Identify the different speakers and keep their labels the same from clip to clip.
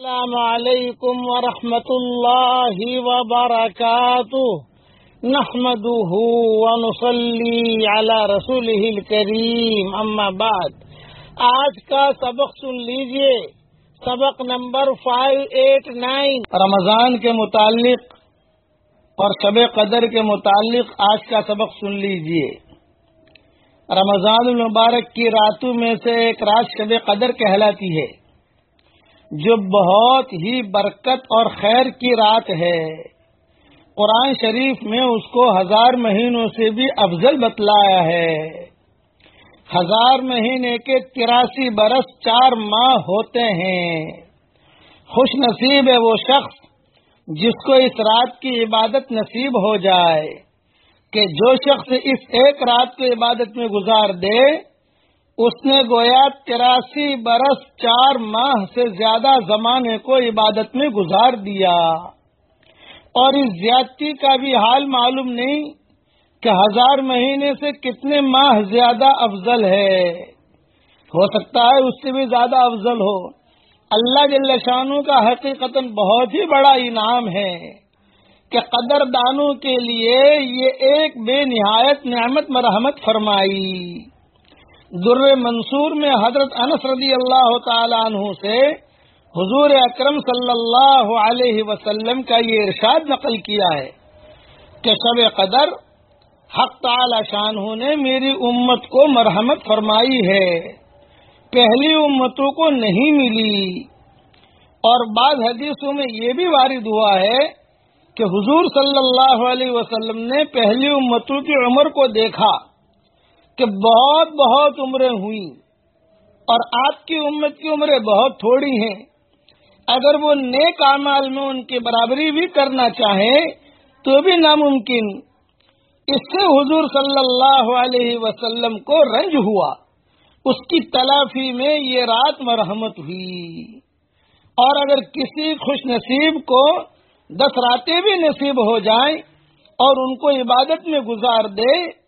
Speaker 1: السلام علیکم ورحمۃ اللہ وبرکاتہ۔ نحمده ونصلي على رسوله الكريم اما بعد۔ آج کا سبق سن لیجیے۔ سبق نمبر 589 رمضان کے متعلق اور شب قدر کے متعلق آج کا سبق سن لیجیے۔ رمضان المبارک کی راتوں میں سے ایک رات شب قدر کہلاتی ہے۔ جو بہت ہی برکت اور خیر کی رات ہے۔ قرآن شریف میں اس کو ہزار مہینوں سے بھی افضل بتلایا ہے۔ ہزار مہینے کے تراسی برس چار ماہ ہوتے ہیں۔ خوش نصیب ہے وہ شخص جس کو اس رات کی عبادت نصیب ہو جائے کہ جو شخص اس ایک رات کو عبادت میں گزار دے اس نے گویا تراسی برس چار ماہ سے زیادہ زمانے کو عبادت میں گزار دیا۔ اور اس زیادتی کا بھی حال معلوم نہیں کہ ہزار مہینے سے کتنے ماہ زیادہ افضل ہے۔ ہو سکتا ہے اس سے بھی زیادہ افضل ہو۔ اللہ جل شانو کا حقیقت بہت ہی بڑا انعام ہے کہ قدر دانوں کے لیے یہ ایک بے نہایت نعمت مرحمت فرمائی۔ در منصور میں حضرت انس رضی اللہ تعالی عنہ سے حضور اکرم صلی اللہ علیہ وسلم کا یہ ارشاد نقل کیا ہے کہ شب قدر حق تعالی شان نے میری امت کو مرحمت فرمائی ہے۔ پہلی امتوں کو نہیں ملی۔ اور بعض حدیثوں میں یہ بھی وارد ہوا ہے کہ حضور صلی اللہ علیہ وسلم نے پہلی امتوں کی عمر کو دیکھا۔ کہ بہت بہت عمریں ہوئی اور آپ کی امت کی عمریں بہت تھوڑی ہیں۔ اگر وہ نیک اعمال میں ان کی برابری بھی کرنا چاہیں تو بھی ناممکن۔ اس سے حضور صلی اللہ علیہ وسلم کو رنج ہوا۔ اس کی تلافی میں یہ رات مرحمت ہوئی۔ اور اگر کسی خوش نصیب کو دس راتیں بھی نصیب ہو جائیں اور ان کو عبادت میں گزار دے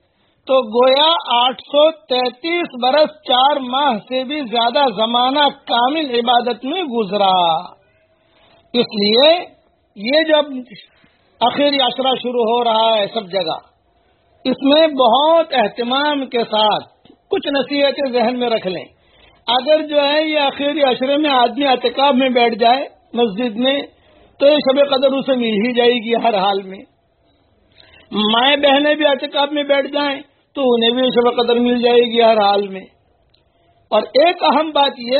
Speaker 1: تو گویا آٹھ سو تینتیس برس چار ماہ سے بھی زیادہ زمانہ کامل عبادت میں گزرا۔ اس لیے یہ جب آخری اشرا شروع ہو رہا ہے سب جگہ، اس میں بہت اہتمام کے ساتھ کچھ نصیحتیں ذہن میں رکھ لیں۔ اگر جو ہے یہ آخری اشرے میں آدمی اعتکاب میں بیٹھ جائے مسجد میں، تو یہ شب قدر اسے مل ہی جائے گی ہر حال میں۔ مائیں بہنیں بھی اعتکاب میں بیٹھ جائیں تو انہیں بھی شب قدر مل جائے گی ہر حال میں۔ اور ایک اہم بات یہ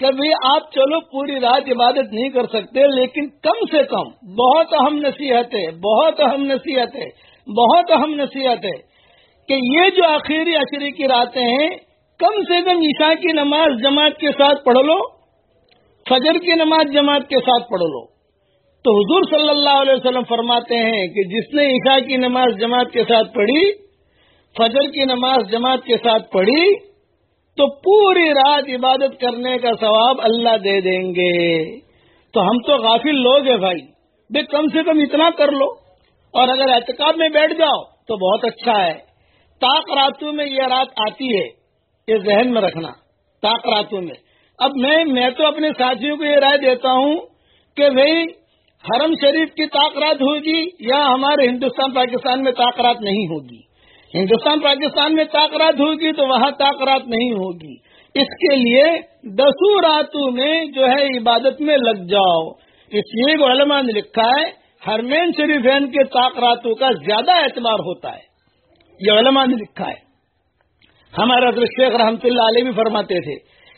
Speaker 1: کہ بھی آپ چلو پوری رات عبادت نہیں کر سکتے، لیکن کم سے کم بہت اہم نصیحت ہے، بہت اہم نصیحت ہے، بہت اہم نصیحت ہے کہ یہ جو آخری عشری کی راتیں ہیں، کم سے کم عشاء کی نماز جماعت کے ساتھ پڑھ لو، فجر کی نماز جماعت کے ساتھ پڑھ لو۔ تو حضور صلی اللہ علیہ وسلم فرماتے ہیں کہ جس نے عشاء کی نماز جماعت کے ساتھ پڑھی فجر کی نماز جماعت کے ساتھ پڑھی تو پوری رات عبادت کرنے کا ثواب اللہ دے دیں گے۔ تو ہم تو غافل لوگ ہیں بھائی۔ بے کم سے کم اتنا کر لو۔ اور اگر احتکاب میں بیٹھ جاؤ تو بہت اچھا ہے۔ تاک راتوں میں یہ رات آتی ہے، یہ ذہن میں رکھنا۔ تاک راتوں میں۔ اب میں میں تو اپنے ساتھیوں کو یہ رائے دیتا ہوں کہ بھائی، حرم شریف کی طاق رات ہوگی یا ہمارے ہندوستان، پاکستان میں طاق رات نہیں ہوگی۔ ہندوستان پاکستان میں طاقرات ہوگی تو وہاں طاقرات نہیں ہوگی۔ اس کے لیے دسوں راتوں میں جو ہے عبادت میں لگ جاؤ۔ اس لیے علماء نے لکھا ہے ہرمین شریفین کے طاقراتوں کا زیادہ اعتبار ہوتا ہے۔ یہ علماء نے لکھا ہے۔ ہمارا شیخ رحمت اللہ علیہ بھی فرماتے تھے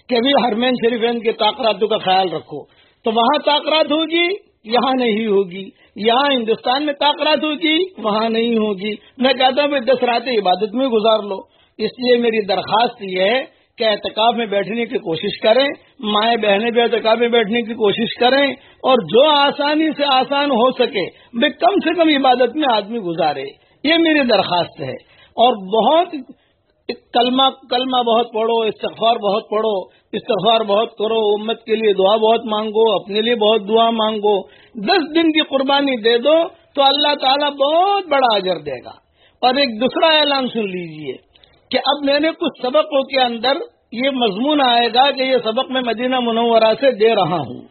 Speaker 1: کہ ابھی ہرمین شریفین کے طاقراتوں کا خیال رکھو۔ تو وہاں طاقرات ہوگی۔ یہاں نہیں ہوگی۔ یہاں ہندوستان میں طاقت ہوگی، وہاں نہیں ہوگی۔ میں کہتا ہوں دس راتیں عبادت میں گزار لو۔ اس لیے میری درخواست یہ ہے کہ اعتکاب میں بیٹھنے کی کوشش کریں، مائیں بہنیں بھی اعتکاب میں بیٹھنے کی کوشش کریں اور جو آسانی سے آسان ہو سکے بے کم سے کم عبادت میں آدمی گزارے۔ یہ میری درخواست ہے۔ اور بہت کلمہ کلمہ بہت پڑھو، استغفار بہت پڑھو۔ استغفار بہت کرو، امت کے لیے دعا بہت مانگو، اپنے لیے بہت دعا مانگو، دس دن کی قربانی دے دو تو اللہ تعالیٰ بہت بڑا اجر دے گا۔ اور ایک دوسرا اعلان سن لیجیے کہ اب میں نے کچھ سبقوں کے اندر یہ مضمون آئے گا کہ یہ سبق میں مدینہ منورہ سے دے رہا ہوں۔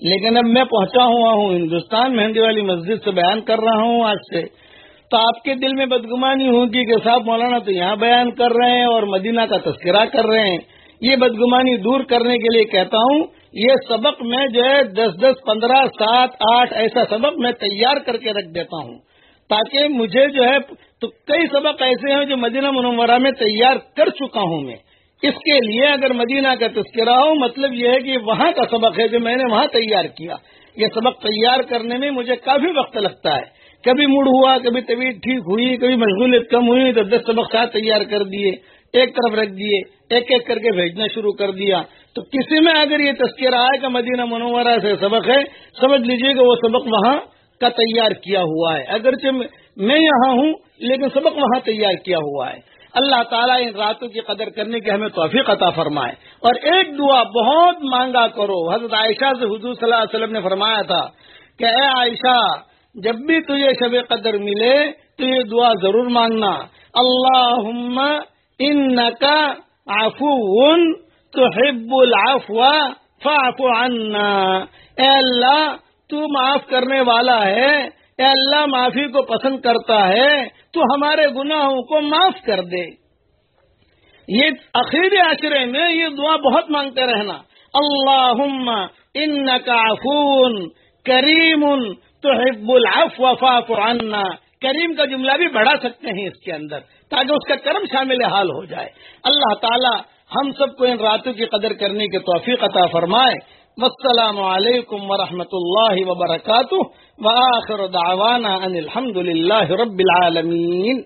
Speaker 1: لیکن اب میں پہنچا ہوا ہوں ہندوستان مہندی والی مسجد سے بیان کر رہا ہوں آج سے۔ تو آپ کے دل میں بدگمانی ہوگی کہ صاحب مولانا تو یہاں بیان کر رہے ہیں اور مدینہ کا تذکرہ کر رہے ہیں۔ یہ بدگمانی دور کرنے کے لیے کہتا ہوں، یہ سبق میں جو ہے دس دس پندرہ سات آٹھ ایسا سبق میں تیار کر کے رکھ دیتا ہوں۔ تاکہ مجھے جو ہے تو کئی سبق ایسے ہیں جو مدینہ منورہ میں تیار کر چکا ہوں میں۔ اس کے لیے اگر مدینہ کا تذکرہ ہو مطلب یہ ہے کہ وہاں کا سبق ہے جو میں نے وہاں تیار کیا۔ یہ سبق تیار کرنے میں مجھے کافی وقت لگتا ہے۔ کبھی موڈ ہوا، کبھی طبیعت ٹھیک ہوئی، کبھی مشغولیت کم ہوئی، تو دس سبق ساتھ تیار کر دیے۔ ایک طرف رکھ دیے، ایک ایک کر کے بھیجنا شروع کر دیا۔ تو کسی میں اگر یہ تذکرہ آئے کہ مدینہ منورہ سے سبق ہے، سمجھ لیجیے کہ وہ سبق وہاں کا تیار کیا ہوا ہے۔ اگرچہ میں یہاں ہوں، لیکن سبق وہاں تیار کیا ہوا ہے۔ اللہ تعالیٰ ان راتوں کی قدر کرنے کی ہمیں توفیق عطا فرمائے۔ اور ایک دعا بہت مانگا کرو۔ حضرت عائشہ سے حضور صلی اللہ علیہ وسلم نے فرمایا تھا کہ اے عائشہ، جب بھی تجھے شب قدر ملے تو یہ دعا ضرور مانگنا۔ اللہ ان کا آفون تو حب العفو فاف عنا۔ اے اللہ، تو معاف کرنے والا ہے۔ اے اللہ، معافی کو پسند کرتا ہے۔ تو ہمارے گناہوں کو معاف کر دے۔ یہ عقید عشرے میں یہ دعا بہت مانگتے رہنا۔ اللہ ان کا فون کریم تو حب العفو فاف عنا۔ کریم کا جملہ بھی بڑھا سکتے ہیں اس کے اندر۔ تاکہ اس کا کرم شامل حال ہو جائے۔ اللہ تعالی ہم سب کو ان راتوں کی قدر کرنے کے توفیق عطا فرمائے۔ والسلام علیکم ورحمۃ اللہ وبرکاتہ۔ وآخر دعوانا ان الحمد للہ رب العالمین۔